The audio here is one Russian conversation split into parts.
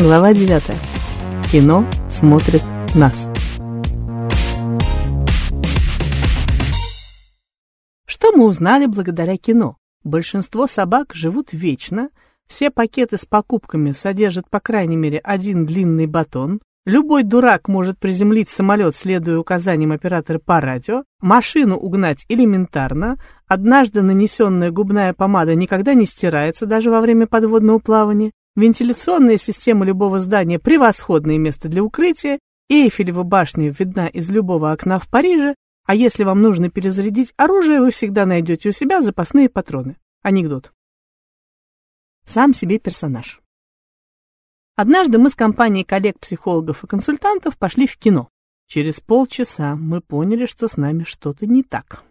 Глава 9. Кино смотрит нас. Что мы узнали благодаря кино? Большинство собак живут вечно, все пакеты с покупками содержат по крайней мере один длинный батон, любой дурак может приземлить самолет, следуя указаниям оператора по радио, машину угнать элементарно, однажды нанесенная губная помада никогда не стирается даже во время подводного плавания, Вентиляционная система любого здания – превосходное место для укрытия, Эйфелева башня видна из любого окна в Париже, а если вам нужно перезарядить оружие, вы всегда найдете у себя запасные патроны. Анекдот. Сам себе персонаж. Однажды мы с компанией коллег-психологов и консультантов пошли в кино. Через полчаса мы поняли, что с нами что-то не так.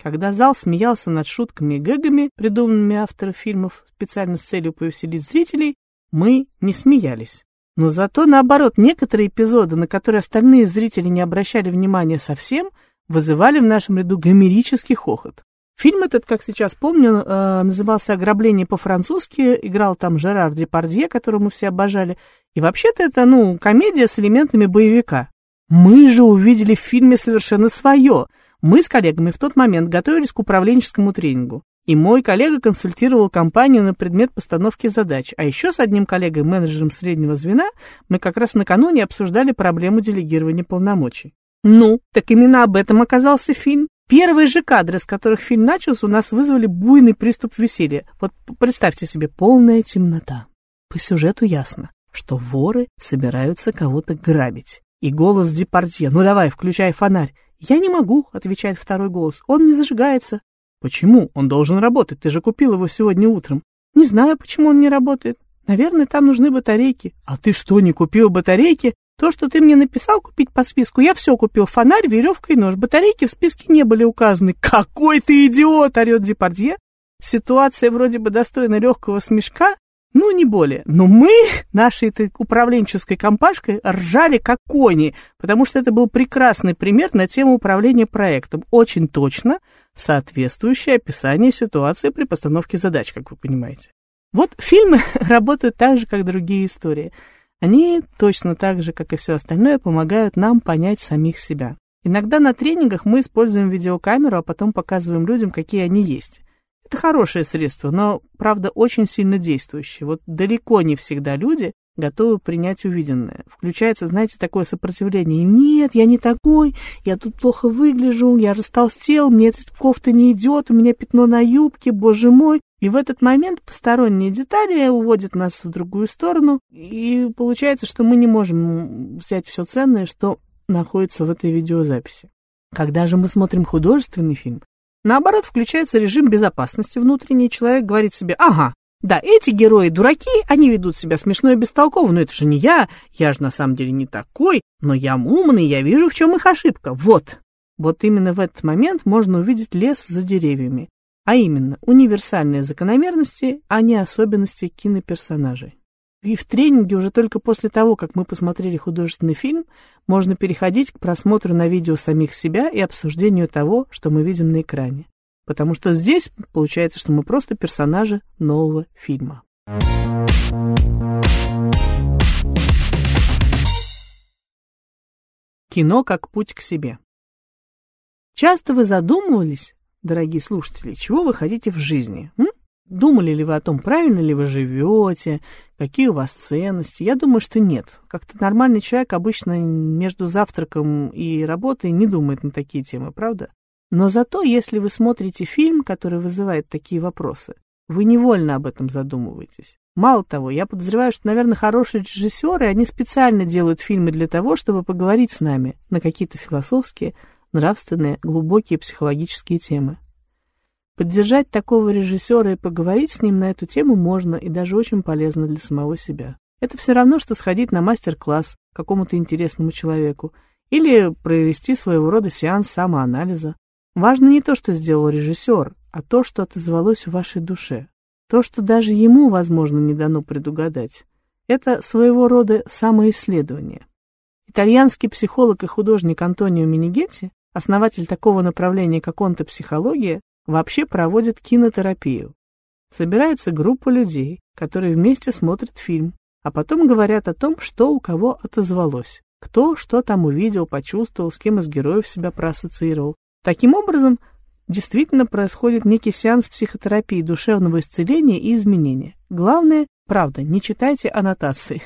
Когда зал смеялся над шутками и гэгами, придуманными автором фильмов специально с целью повеселить зрителей, мы не смеялись. Но зато, наоборот, некоторые эпизоды, на которые остальные зрители не обращали внимания совсем, вызывали в нашем ряду гомерический хохот. Фильм этот, как сейчас помню, э, назывался «Ограбление по-французски», играл там Жерар Депардье, которого мы все обожали, и вообще-то это, ну, комедия с элементами боевика. Мы же увидели в фильме совершенно свое. Мы с коллегами в тот момент готовились к управленческому тренингу. И мой коллега консультировал компанию на предмет постановки задач. А еще с одним коллегой, менеджером среднего звена, мы как раз накануне обсуждали проблему делегирования полномочий. Ну, так именно об этом оказался фильм. Первые же кадры, с которых фильм начался, у нас вызвали буйный приступ веселья. Вот представьте себе, полная темнота. По сюжету ясно, что воры собираются кого-то грабить. И голос Депардье «Ну давай, включай фонарь». «Я не могу», — отвечает второй голос, — «он не зажигается». Почему? Он должен работать. Ты же купил его сегодня утром. Не знаю, почему он не работает. Наверное, там нужны батарейки. А ты что, не купил батарейки? То, что ты мне написал купить по списку, я все купил. Фонарь, веревка и нож. Батарейки в списке не были указаны. Какой ты идиот, орет Депардье. Ситуация вроде бы достойна легкого смешка, ну, не более. Но мы, нашей этой управленческой компашкой, ржали как кони, потому что это был прекрасный пример на тему управления проектом. Очень точно соответствующее описание ситуации при постановке задач, как вы понимаете. Вот фильмы работают так же, как другие истории. Они точно так же, как и все остальное, помогают нам понять самих себя. Иногда на тренингах мы используем видеокамеру, а потом показываем людям, какие они есть. Это хорошее средство, но, правда, очень сильно действующее. Вот далеко не всегда люди готовы принять увиденное. Включается, знаете, такое сопротивление. Нет, я не такой, я тут плохо выгляжу, я растолстел, мне эта кофта не идет, у меня пятно на юбке, боже мой. И в этот момент посторонние детали уводят нас в другую сторону, и получается, что мы не можем взять все ценное, что находится в этой видеозаписи. Когда же мы смотрим художественный фильм, Наоборот, включается режим безопасности внутренний, человек говорит себе, ага, да, эти герои дураки, они ведут себя смешно и бестолково, но это же не я, я же на самом деле не такой, но я умный, я вижу, в чем их ошибка. Вот. Вот именно в этот момент можно увидеть лес за деревьями, а именно универсальные закономерности, а не особенности киноперсонажей. И в тренинге уже только после того, как мы посмотрели художественный фильм, можно переходить к просмотру на видео самих себя и обсуждению того, что мы видим на экране. Потому что здесь получается, что мы просто персонажи нового фильма. Кино как путь к себе. Часто вы задумывались, дорогие слушатели, чего вы хотите в жизни? М? Думали ли вы о том, правильно ли вы живете, какие у вас ценности? Я думаю, что нет. Как-то нормальный человек обычно между завтраком и работой не думает на такие темы, правда? Но зато, если вы смотрите фильм, который вызывает такие вопросы, вы невольно об этом задумываетесь. Мало того, я подозреваю, что, наверное, хорошие режиссеры, они специально делают фильмы для того, чтобы поговорить с нами на какие-то философские, нравственные, глубокие психологические темы. Поддержать такого режиссера и поговорить с ним на эту тему можно и даже очень полезно для самого себя. Это все равно, что сходить на мастер-класс какому-то интересному человеку или провести своего рода сеанс самоанализа. Важно не то, что сделал режиссер, а то, что отозвалось в вашей душе. То, что даже ему, возможно, не дано предугадать. Это своего рода самоисследование. Итальянский психолог и художник Антонио Минигетти, основатель такого направления, как онтопсихология, вообще проводят кинотерапию. Собирается группа людей, которые вместе смотрят фильм, а потом говорят о том, что у кого отозвалось. Кто что там увидел, почувствовал, с кем из героев себя проассоциировал. Таким образом, действительно происходит некий сеанс психотерапии, душевного исцеления и изменения. Главное, правда, не читайте аннотации.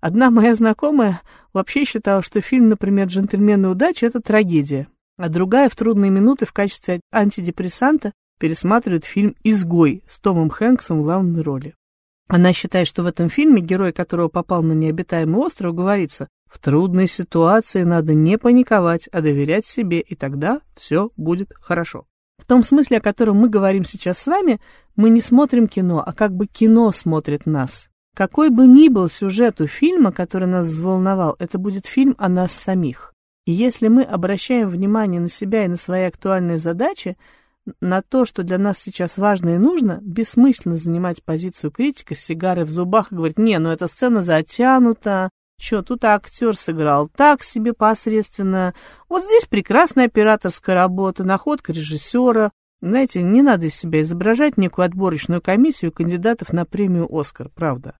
Одна моя знакомая вообще считала, что фильм, например, «Джентльмены удачи» — это трагедия, а другая в трудные минуты в качестве антидепрессанта пересматривает фильм «Изгой» с Томом Хэнксом в главной роли. Она считает, что в этом фильме герой, которого попал на необитаемый остров, говорится «В трудной ситуации надо не паниковать, а доверять себе, и тогда все будет хорошо». В том смысле, о котором мы говорим сейчас с вами, мы не смотрим кино, а как бы кино смотрит нас. Какой бы ни был сюжет у фильма, который нас взволновал, это будет фильм о нас самих. И если мы обращаем внимание на себя и на свои актуальные задачи, на то, что для нас сейчас важно и нужно, бессмысленно занимать позицию критика с сигарой в зубах и говорить, не, ну эта сцена затянута, что тут актер сыграл так себе посредственно, вот здесь прекрасная операторская работа, находка режиссера, знаете, не надо из себя изображать некую отборочную комиссию кандидатов на премию «Оскар», правда.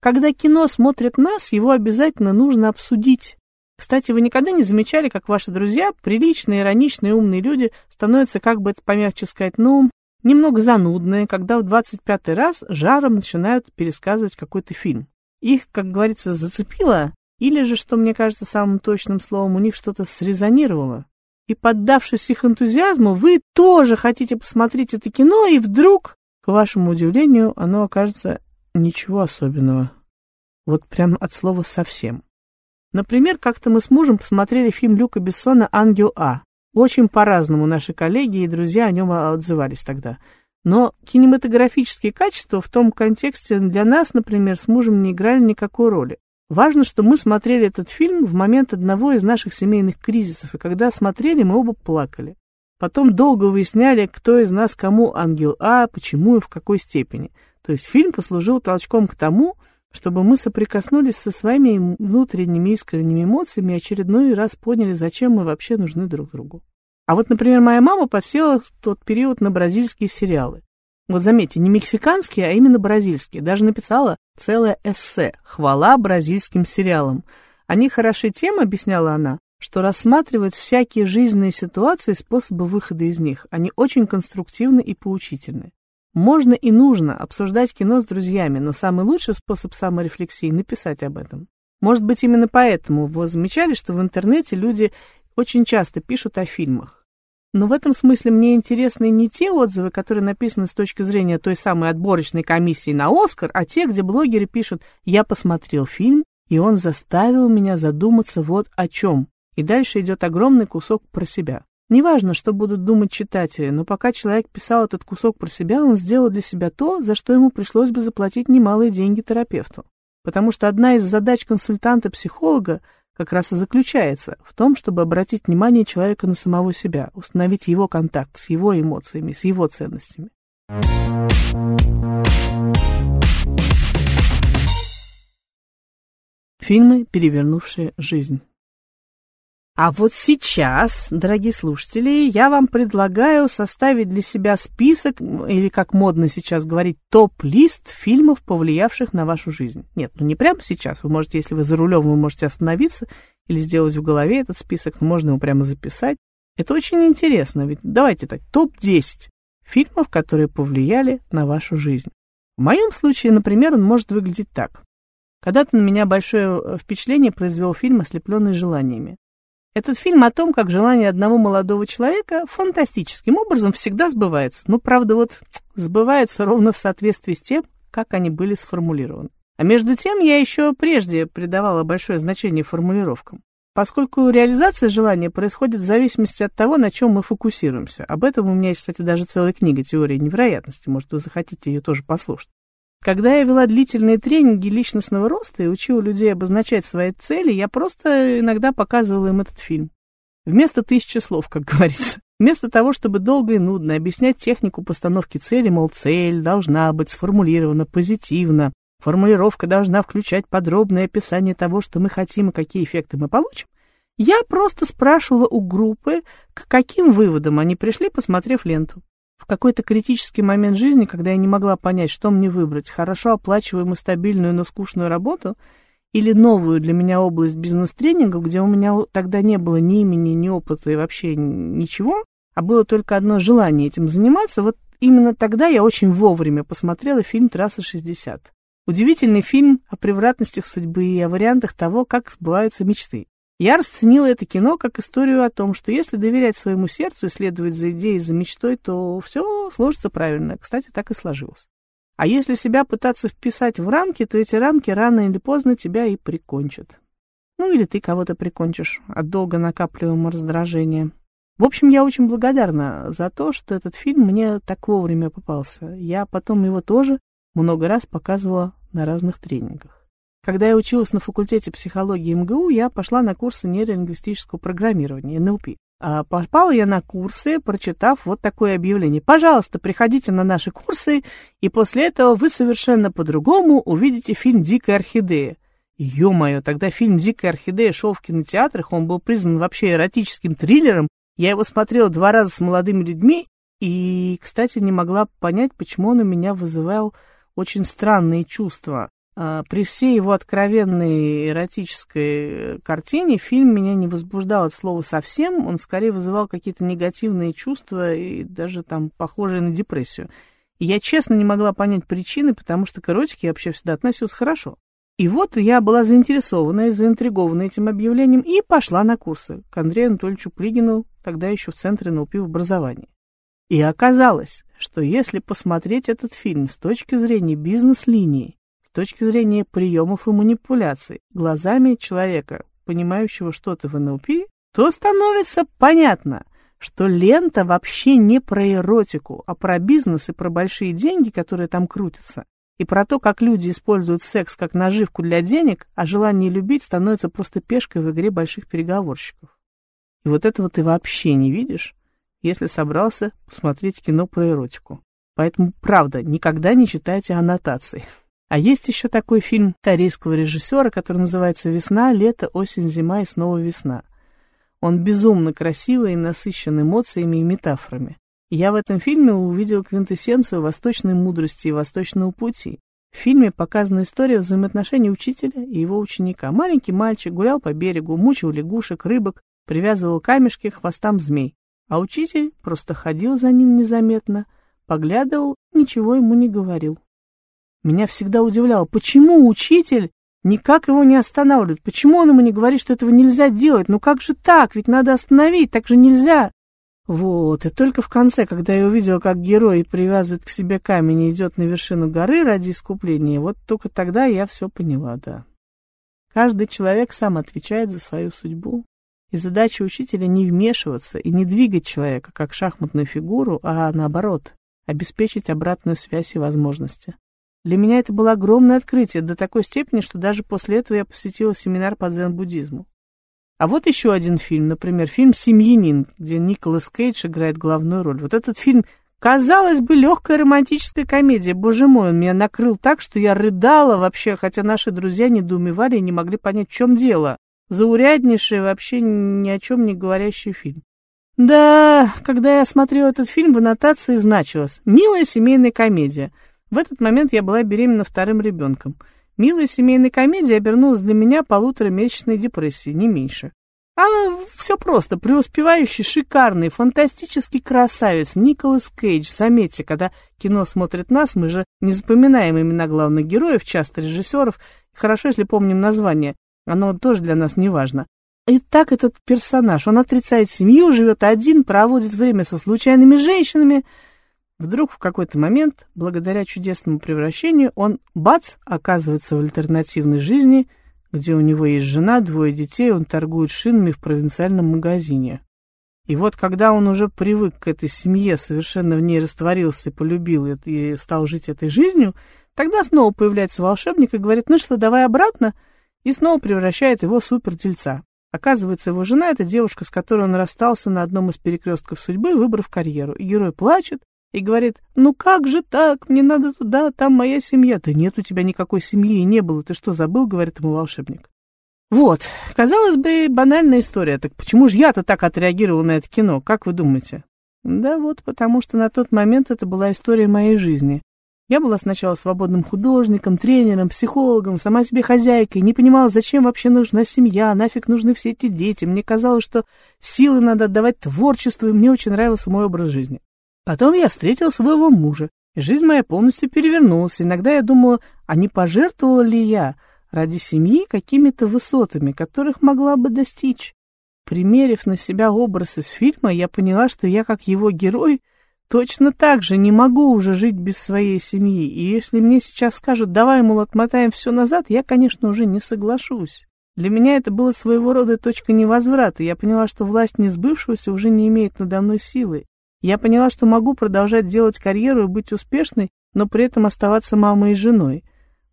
Когда кино смотрит нас, его обязательно нужно обсудить. Кстати, вы никогда не замечали, как ваши друзья, приличные, ироничные, умные люди, становятся, как бы это помягче сказать, ну, немного занудные, когда в 25-й раз жаром начинают пересказывать какой-то фильм. Их, как говорится, зацепило, или же, что мне кажется самым точным словом, у них что-то срезонировало и, поддавшись их энтузиазму, вы тоже хотите посмотреть это кино, и вдруг, к вашему удивлению, оно окажется ничего особенного. Вот прям от слова совсем. Например, как-то мы с мужем посмотрели фильм Люка Бессона «Ангел А». Очень по-разному наши коллеги и друзья о нем отзывались тогда. Но кинематографические качества в том контексте для нас, например, с мужем не играли никакой роли. Важно, что мы смотрели этот фильм в момент одного из наших семейных кризисов, и когда смотрели, мы оба плакали. Потом долго выясняли, кто из нас кому ангел А, почему и в какой степени. То есть фильм послужил толчком к тому, чтобы мы соприкоснулись со своими внутренними искренними эмоциями и очередной раз поняли, зачем мы вообще нужны друг другу. А вот, например, моя мама подсела в тот период на бразильские сериалы. Вот заметьте, не мексиканские, а именно бразильские. Даже написала целое эссе «Хвала бразильским сериалам». Они хороши тем, объясняла она, что рассматривают всякие жизненные ситуации и способы выхода из них. Они очень конструктивны и поучительны. Можно и нужно обсуждать кино с друзьями, но самый лучший способ саморефлексии – написать об этом. Может быть, именно поэтому вы замечали, что в интернете люди очень часто пишут о фильмах. Но в этом смысле мне интересны не те отзывы, которые написаны с точки зрения той самой отборочной комиссии на «Оскар», а те, где блогеры пишут «Я посмотрел фильм, и он заставил меня задуматься вот о чем». И дальше идет огромный кусок про себя. Неважно, что будут думать читатели, но пока человек писал этот кусок про себя, он сделал для себя то, за что ему пришлось бы заплатить немалые деньги терапевту. Потому что одна из задач консультанта-психолога как раз и заключается в том, чтобы обратить внимание человека на самого себя, установить его контакт с его эмоциями, с его ценностями. Фильмы, перевернувшие жизнь. А вот сейчас, дорогие слушатели, я вам предлагаю составить для себя список, или, как модно сейчас говорить, топ-лист фильмов, повлиявших на вашу жизнь. Нет, ну не прямо сейчас. Вы можете, если вы за рулем, вы можете остановиться или сделать в голове этот список, но можно его прямо записать. Это очень интересно, ведь давайте так, топ-10 фильмов, которые повлияли на вашу жизнь. В моем случае, например, он может выглядеть так. Когда-то на меня большое впечатление произвел фильм «Ослепленный желаниями». Этот фильм о том, как желание одного молодого человека фантастическим образом всегда сбывается. Ну, правда, вот сбывается ровно в соответствии с тем, как они были сформулированы. А между тем я еще прежде придавала большое значение формулировкам, поскольку реализация желания происходит в зависимости от того, на чем мы фокусируемся. Об этом у меня есть, кстати, даже целая книга «Теория невероятности», может, вы захотите ее тоже послушать. Когда я вела длительные тренинги личностного роста и учила людей обозначать свои цели, я просто иногда показывала им этот фильм. Вместо тысячи слов, как говорится. Вместо того, чтобы долго и нудно объяснять технику постановки цели, мол, цель должна быть сформулирована позитивно, формулировка должна включать подробное описание того, что мы хотим и какие эффекты мы получим, я просто спрашивала у группы, к каким выводам они пришли, посмотрев ленту. В какой-то критический момент жизни, когда я не могла понять, что мне выбрать, хорошо оплачиваемую, стабильную, но скучную работу или новую для меня область бизнес-тренинга, где у меня тогда не было ни имени, ни опыта и вообще ничего, а было только одно желание этим заниматься, вот именно тогда я очень вовремя посмотрела фильм «Трасса 60». Удивительный фильм о превратностях судьбы и о вариантах того, как сбываются мечты. Я расценила это кино как историю о том, что если доверять своему сердцу и следовать за идеей, за мечтой, то все сложится правильно. Кстати, так и сложилось. А если себя пытаться вписать в рамки, то эти рамки рано или поздно тебя и прикончат. Ну или ты кого-то прикончишь от долго накапливаемого раздражения. В общем, я очень благодарна за то, что этот фильм мне так вовремя попался. Я потом его тоже много раз показывала на разных тренингах. Когда я училась на факультете психологии МГУ, я пошла на курсы нейролингвистического программирования, НЛП. А попала я на курсы, прочитав вот такое объявление. Пожалуйста, приходите на наши курсы, и после этого вы совершенно по-другому увидите фильм «Дикая орхидея». Ё-моё, тогда фильм «Дикая орхидея» шел в кинотеатрах, он был признан вообще эротическим триллером. Я его смотрела два раза с молодыми людьми, и, кстати, не могла понять, почему он у меня вызывал очень странные чувства. А, при всей его откровенной эротической картине фильм меня не возбуждал от слова совсем, он скорее вызывал какие-то негативные чувства и даже там похожие на депрессию. И я честно не могла понять причины, потому что к эротике я вообще всегда относилась хорошо. И вот я была заинтересована и заинтригована этим объявлением и пошла на курсы к Андрею Анатольевичу Плигину, тогда еще в Центре НЛП в образовании. И оказалось, что если посмотреть этот фильм с точки зрения бизнес-линии, с точки зрения приемов и манипуляций, глазами человека, понимающего что-то в НЛП, то становится понятно, что лента вообще не про эротику, а про бизнес и про большие деньги, которые там крутятся, и про то, как люди используют секс как наживку для денег, а желание любить становится просто пешкой в игре больших переговорщиков. И вот этого ты вообще не видишь, если собрался посмотреть кино про эротику. Поэтому, правда, никогда не читайте аннотаций. А есть еще такой фильм корейского режиссера, который называется «Весна, лето, осень, зима и снова весна». Он безумно красивый и насыщен эмоциями и метафорами. я в этом фильме увидел квинтэссенцию восточной мудрости и восточного пути. В фильме показана история взаимоотношений учителя и его ученика. Маленький мальчик гулял по берегу, мучил лягушек, рыбок, привязывал камешки к хвостам змей. А учитель просто ходил за ним незаметно, поглядывал, ничего ему не говорил. Меня всегда удивляло, почему учитель никак его не останавливает, почему он ему не говорит, что этого нельзя делать, ну как же так, ведь надо остановить, так же нельзя. Вот, и только в конце, когда я увидела, как герой привязывает к себе камень и идет на вершину горы ради искупления, вот только тогда я все поняла, да. Каждый человек сам отвечает за свою судьбу. И задача учителя не вмешиваться и не двигать человека, как шахматную фигуру, а наоборот, обеспечить обратную связь и возможности. Для меня это было огромное открытие до такой степени, что даже после этого я посетила семинар по дзен-буддизму. А вот еще один фильм, например, фильм «Семьянин», где Николас Кейдж играет главную роль. Вот этот фильм, казалось бы, легкая романтическая комедия. Боже мой, он меня накрыл так, что я рыдала вообще, хотя наши друзья недоумевали и не могли понять, в чем дело. Зауряднейший, вообще ни о чем не говорящий фильм. Да, когда я смотрела этот фильм, в аннотации значилось «Милая семейная комедия». В этот момент я была беременна вторым ребенком. Милая семейная комедия обернулась для меня полуторамесячной депрессией, не меньше. А все просто. Преуспевающий, шикарный, фантастический красавец Николас Кейдж. Заметьте, когда кино смотрит нас, мы же не запоминаем имена главных героев, часто режиссеров. Хорошо, если помним название. Оно тоже для нас не важно. И так этот персонаж, он отрицает семью, живет один, проводит время со случайными женщинами, Вдруг в какой-то момент, благодаря чудесному превращению, он, бац, оказывается в альтернативной жизни, где у него есть жена, двое детей, он торгует шинами в провинциальном магазине. И вот когда он уже привык к этой семье, совершенно в ней растворился, полюбил и стал жить этой жизнью, тогда снова появляется волшебник и говорит, ну что, давай обратно, и снова превращает его в супердельца. Оказывается, его жена — это девушка, с которой он расстался на одном из перекрестков судьбы, выбрав карьеру. И герой плачет, и говорит, ну как же так, мне надо туда, там моя семья. Да нет у тебя никакой семьи и не было, ты что, забыл, говорит ему волшебник. Вот, казалось бы, банальная история, так почему же я-то так отреагировал на это кино, как вы думаете? Да вот, потому что на тот момент это была история моей жизни. Я была сначала свободным художником, тренером, психологом, сама себе хозяйкой, не понимала, зачем вообще нужна семья, нафиг нужны все эти дети. Мне казалось, что силы надо отдавать творчеству, и мне очень нравился мой образ жизни. Потом я встретила своего мужа, и жизнь моя полностью перевернулась. Иногда я думала, а не пожертвовала ли я ради семьи какими-то высотами, которых могла бы достичь. Примерив на себя образ из фильма, я поняла, что я, как его герой, точно так же не могу уже жить без своей семьи. И если мне сейчас скажут, давай, мол, отмотаем все назад, я, конечно, уже не соглашусь. Для меня это было своего рода точка невозврата. Я поняла, что власть несбывшегося уже не имеет надо мной силы. Я поняла, что могу продолжать делать карьеру и быть успешной, но при этом оставаться мамой и женой.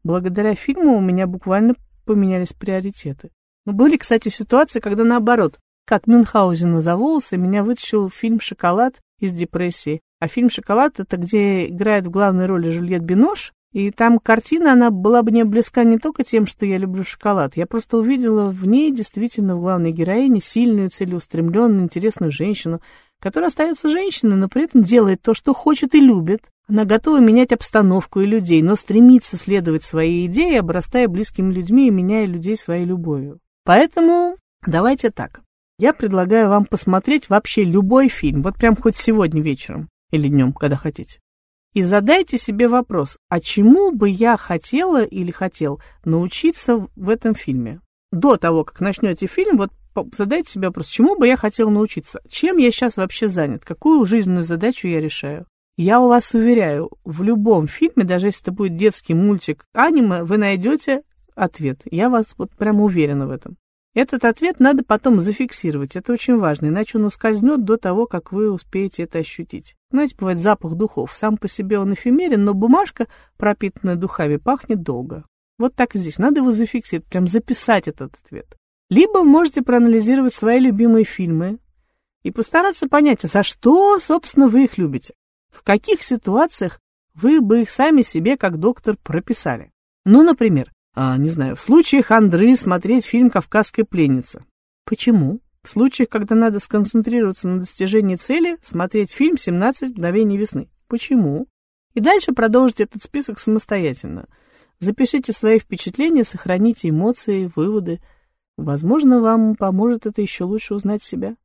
Благодаря фильму у меня буквально поменялись приоритеты. Но были, кстати, ситуации, когда наоборот, как Мюнхгаузена за волосы, меня вытащил фильм «Шоколад» из депрессии. А фильм «Шоколад» — это где играет в главной роли Жюльет Бинош, и там картина, она была бы мне близка не только тем, что я люблю шоколад. Я просто увидела в ней действительно в главной героине сильную, целеустремленную, интересную женщину, которая остается женщиной, но при этом делает то, что хочет и любит. Она готова менять обстановку и людей, но стремится следовать своей идее, обрастая близкими людьми и меняя людей своей любовью. Поэтому давайте так. Я предлагаю вам посмотреть вообще любой фильм, вот прям хоть сегодня вечером или днем, когда хотите. И задайте себе вопрос, а чему бы я хотела или хотел научиться в этом фильме? До того, как начнете фильм, вот задайте себе вопрос, чему бы я хотел научиться? Чем я сейчас вообще занят? Какую жизненную задачу я решаю? Я у вас уверяю, в любом фильме, даже если это будет детский мультик, аниме, вы найдете ответ. Я вас вот прямо уверена в этом. Этот ответ надо потом зафиксировать, это очень важно, иначе он ускользнет до того, как вы успеете это ощутить. Знаете, бывает запах духов. Сам по себе он эфемерен, но бумажка, пропитанная духами, пахнет долго. Вот так и здесь. Надо его зафиксировать, прям записать этот ответ. Либо можете проанализировать свои любимые фильмы и постараться понять, за что, собственно, вы их любите. В каких ситуациях вы бы их сами себе, как доктор, прописали. Ну, например, а, не знаю, в случае хандры смотреть фильм «Кавказская пленница». Почему? В случаях, когда надо сконцентрироваться на достижении цели, смотреть фильм «17 мгновений весны». Почему? И дальше продолжите этот список самостоятельно. Запишите свои впечатления, сохраните эмоции, выводы – Возможно, вам поможет это еще лучше узнать себя.